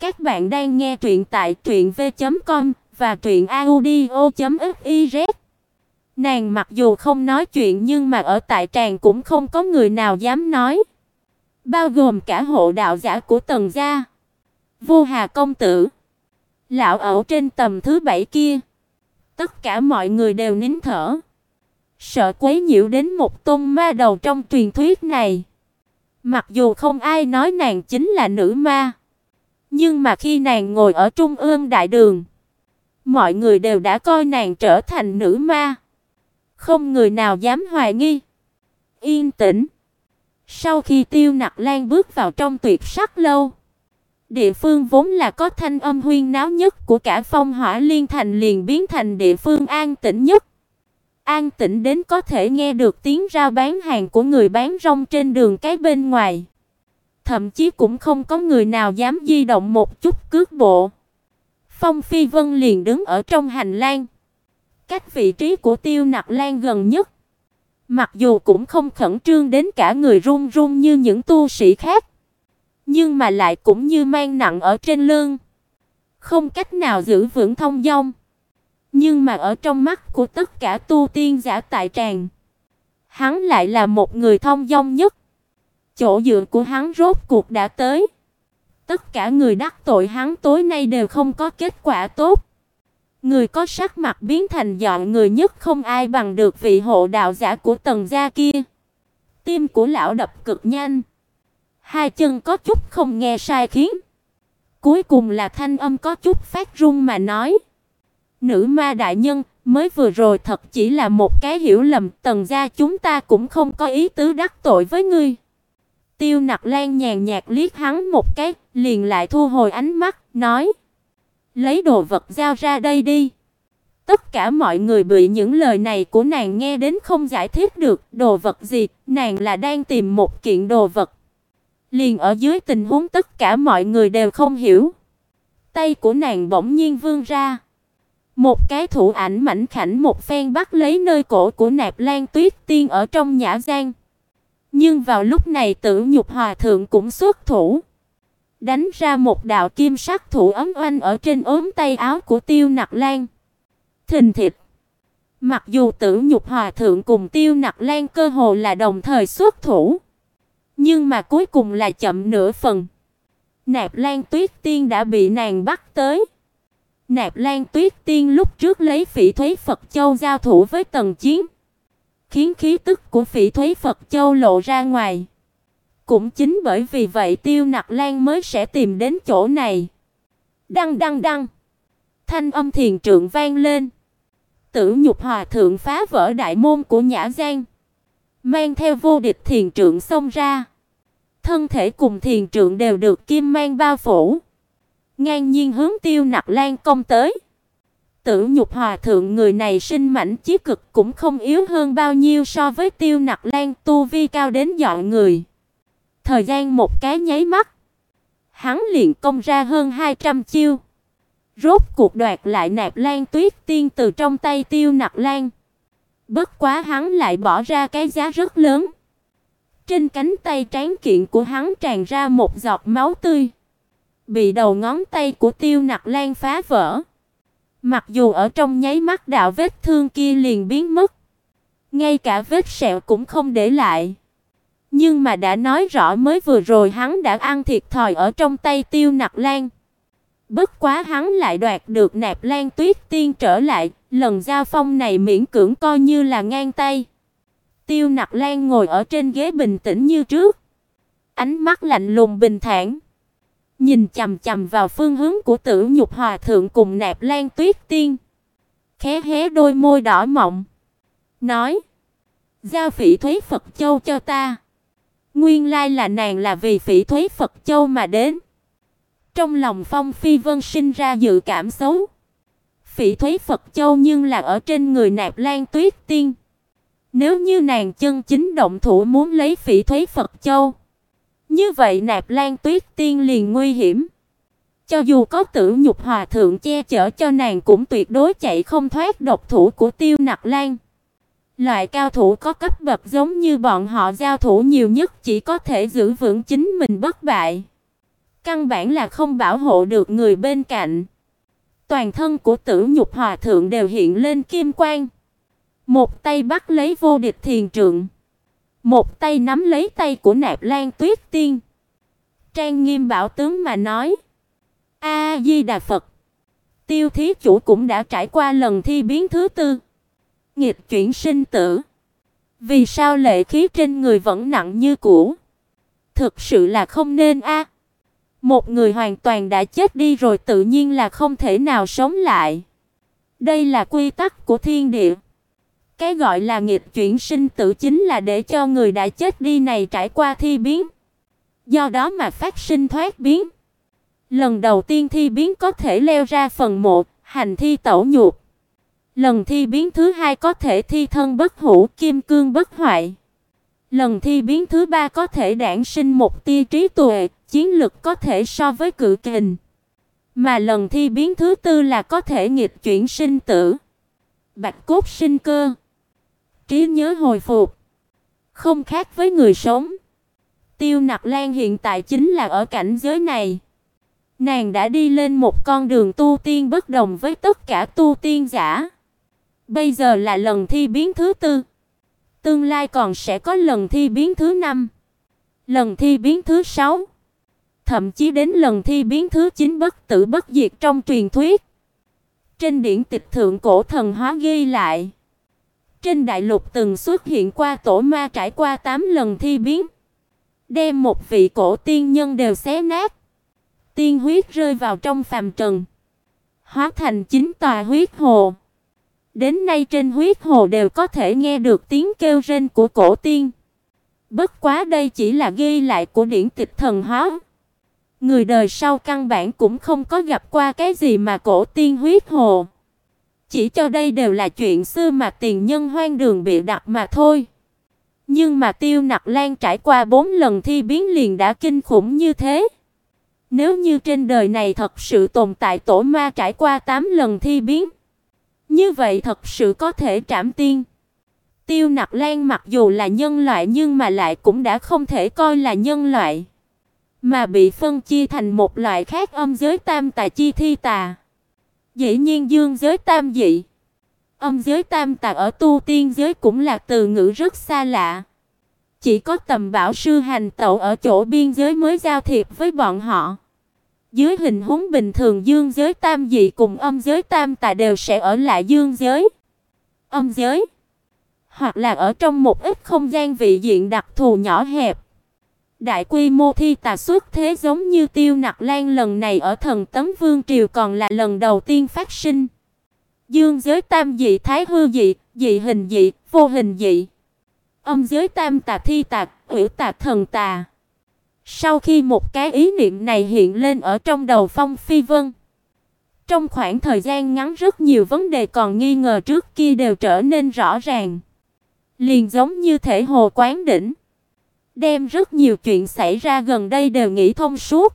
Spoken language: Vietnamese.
Các bạn đang nghe truyện tại truyệnv.com và truyệnaudio.fiz. Nàng mặc dù không nói chuyện nhưng mà ở tại tràng cũng không có người nào dám nói, bao gồm cả hộ đạo giả của Tần gia. Vô Hà công tử, lão ẩu trên tầm thứ bảy kia, tất cả mọi người đều nín thở, sợ quấy nhiễu đến một tôn ma đầu trong truyền thuyết này. Mặc dù không ai nói nàng chính là nữ ma, nhưng mà khi nàng ngồi ở trung ương đại đường, mọi người đều đã coi nàng trở thành nữ ma. Không người nào dám hoài nghi. Yên tĩnh. Sau khi Tiêu Nặc Lan bước vào trong tuyệt sắc lâu, địa phương vốn là có thanh âm huyên náo nhất của cả Phong Hỏa Liên thành liền biến thành địa phương an tĩnh nhất. An tĩnh đến có thể nghe được tiếng rao bán hàng của người bán rong trên đường cái bên ngoài. Thậm chí cũng không có người nào dám di động một chút cước bộ. Phong Phi Vân liền đứng ở trong hành lang, cách vị trí của Tiêu Nặc Lan gần nhất. Mặc dù cũng không khẩn trương đến cả người run run như những tu sĩ khác, nhưng mà lại cũng như mang nặng ở trên lưng, không cách nào giữ vững thông dong. Nhưng mà ở trong mắt của tất cả tu tiên giả tại tràng, hắn lại là một người thông dong nhất. Chỗ dựa của hắn rốt cuộc đã tới. Tất cả người đắc tội hắn tối nay đều không có kết quả tốt. Người có sắc mặt biến thành dọn người nhất không ai bằng được vị hộ đạo giả của tầng gia kia. Tim của lão đập cực nhanh. Hai chân có chút không nghe sai khiến. Cuối cùng là thanh âm có chút phát run mà nói: "Nữ ma đại nhân, mới vừa rồi thật chỉ là một cái hiểu lầm, tầng gia chúng ta cũng không có ý tứ đắc tội với ngươi." Tiêu Nặc Lan nhàn nhạt liếc hắn một cái, liền lại thu hồi ánh mắt, nói: "Lấy đồ vật giao ra đây đi." Tất cả mọi người bị những lời này của nàng nghe đến không giải thích được, đồ vật gì, nàng là đang tìm một kiện đồ vật. Liền ở dưới tình huống tất cả mọi người đều không hiểu. Tay của nàng bỗng nhiên vươn ra. Một cái thủ ảnh mảnh khảnh một phen bắt lấy nơi cổ của Nạp Lan Tuyết Tiên ở trong nhã gian. Nhưng vào lúc này Tử Nhục Hòa thượng cũng xuất thủ, đánh ra một đạo kim sắc thủ ấm oanh ở trên ốm tay áo của Tiêu Nặc Lan. Thình thịch. Mặc dù Tử Nhục Hòa thượng cùng Tiêu Nặc Lan cơ hồ là đồng thời xuất thủ, nhưng mà cuối cùng là chậm nửa phần. Nạp Lan Tuyết Tiên đã bị nàng bắt tới. Nạp Lan Tuyết Tiên lúc trước lấy Phỉ Thúy Phật Châu giao thủ với Tần Chiến, khiến khí tức của Phỉ Thúy Phật Châu lộ ra ngoài. Cũng chính bởi vì vậy Tiêu Nặc Lan mới sẽ tìm đến chỗ này. Đăng đăng đăng. Thanh âm thiền trượng vang lên. Tử Nhục Hòa thượng phá vỡ đại môn của Nhã Giang, mang theo vô địch thiền trượng xông ra. Thân thể cùng thiền trượng đều được kim mang bao phủ, ngang nhiên hướng Tiêu Nặc Lan công tới. Tử Nhục Hòa thượng người này sinh mảnh chí cực cũng không yếu hơn bao nhiêu so với Tiêu Nặc Lan, tu vi cao đến dọn người. Thời gian một cái nháy mắt, hắn liền công ra hơn 200 chiêu. Rốt cuộc đoạt lại Nạp Lan Tuyết Tiên từ trong tay Tiêu Nặc Lan. Bất quá hắn lại bỏ ra cái giá rất lớn. Trên cánh tay tráng kiện của hắn tràn ra một giọt máu tươi, bị đầu ngón tay của Tiêu Nặc Lan phá vỡ. Mặc dù ở trong nháy mắt đạo vết thương kia liền biến mất, ngay cả vết sẹo cũng không để lại. Nhưng mà đã nói rõ mới vừa rồi hắn đã ăn thiệt thòi ở trong tay Tiêu Nặc Lan. Bất quá hắn lại đoạt được Nạp Lan Tuyết Tiên trở lại, lần giao phong này miễn cưỡng coi như là ngang tay. Tiêu Nặc Lan ngồi ở trên ghế bình tĩnh như trước, ánh mắt lạnh lùng bình thản, nhìn chằm chằm vào phương hướng của Tử Nhục Hòa thượng cùng Nạp Lan Tuyết Tiên. Khẽ hé đôi môi đỏ mọng, nói: "Giao Phỉ Thúy Phật Châu cho ta." Nguyên lai là nàng là vì Phỉ Thúy Phật Châu mà đến. Trong lòng Phong Phi Vân sinh ra dự cảm xấu. Phỉ Thúy Phật Châu nhưng là ở trên người Nạp Lan Tuyết Tiên. Nếu như nàng chân chính động thủ muốn lấy Phỉ Thúy Phật Châu, như vậy Nạp Lan Tuyết Tiên liền nguy hiểm. Cho dù có Tử Nhục Hòa thượng che chở cho nàng cũng tuyệt đối chạy không thoát độc thủ của Tiêu nạp Lan. Loại cao thủ có cấp bậc giống như bọn họ giao thủ nhiều nhất chỉ có thể giữ vững chính mình bất bại. căn bản là không bảo hộ được người bên cạnh. Toàn thân của Tử Nhục Hòa thượng đều hiện lên kim quang. Một tay bắt lấy vô địch thiền trượng, một tay nắm lấy tay của Nạp Lan Tuyết Tiên. Trang nghiêm bảo tướng mà nói: "A Di Đà Phật." Tiêu thí chủ cũng đã trải qua lần thi biến thứ tư, nghịch chuyển sinh tử. Vì sao lệ khí trên người vẫn nặng như cũ? Thực sự là không nên a. Một người hoàn toàn đã chết đi rồi tự nhiên là không thể nào sống lại. Đây là quy tắc của thiên địa. Cái gọi là nghịch chuyển sinh tử chính là để cho người đã chết đi này trải qua thi biến. Do đó mà phát sinh thoát biến. Lần đầu tiên thi biến có thể leo ra phần mộ, hành thi tẩu nhuột. Lần thi biến thứ hai có thể thi thân bất hủ, kim cương bất hoại. Lần thi biến thứ ba có thể đản sinh một tia trí tuệ, chiến lực có thể so với cự kình. Mà lần thi biến thứ tư là có thể nghịch chuyển sinh tử. Bạch cốt sinh cơ. Trí nhớ hồi phục. Không khác với người sống. Tiêu Nặc Lan hiện tại chính là ở cảnh giới này. Nàng đã đi lên một con đường tu tiên bất đồng với tất cả tu tiên giả. Bây giờ là lần thi biến thứ tư. Tương lai còn sẽ có lần thi biến thứ năm, lần thi biến thứ sáu, thậm chí đến lần thi biến thứ chín bất tử bất diệt trong truyền thuyết. Trên điển tịch thượng cổ thần hóa ghi lại, trên đại lục từng xuất hiện qua tổ ma trải qua 8 lần thi biến, đem một vị cổ tiên nhân đều xé nát. Tiên huyết rơi vào trong phàm trần, hóa thành chín tòa huyết hồ. Đến nay trên huyết hồ đều có thể nghe được tiếng kêu rên của cổ tiên. Bất quá đây chỉ là ghi lại của điển tịch thần hóa. Người đời sau căn bản cũng không có gặp qua cái gì mà cổ tiên huyết hồ. Chỉ cho đây đều là chuyện xưa mà tiền nhân hoang đường bị đặt mà thôi. Nhưng mà Tiêu Nặc Lan trải qua bốn lần thi biến liền đã kinh khủng như thế. Nếu như trên đời này thật sự tồn tại tổ ma trải qua 8 lần thi biến, như vậy thật sự có thể trảm tiên. Tiêu Nặc Lan mặc dù là nhân loại nhưng mà lại cũng đã không thể coi là nhân loại, mà bị phân chia thành một loại khác âm giới tam tà chi thi tà. Dĩ nhiên dương giới tam dị. Âm giới tam tà ở tu tiên giới cũng là từ ngữ rất xa lạ. Chỉ có tầm bảo sư hành tẩu ở chỗ biên giới mới giao thiệp với bọn họ. Dưới hình huống bình thường dương giới tam dị cùng âm giới tam tà đều sẽ ở lại dương giới, âm giới, hoặc là ở trong một ít không gian vị diện đặc thù nhỏ hẹp. Đại quy mô thi tà xuất thế giống như Tiêu Nặc Lan lần này ở Thần Tấm Vương triều còn là lần đầu tiên phát sinh. Dương giới tam dị, thái hư dị, dị hình dị, vô hình dị. Âm giới tam tà thi tà, hủy tà thần tà. Sau khi một cái ý niệm này hiện lên ở trong đầu Phong Phi Vân, trong khoảng thời gian ngắn rất nhiều vấn đề còn nghi ngờ trước kia đều trở nên rõ ràng. Liền giống như thể hồ quán đỉnh, đem rất nhiều chuyện xảy ra gần đây đều nghĩ thông suốt.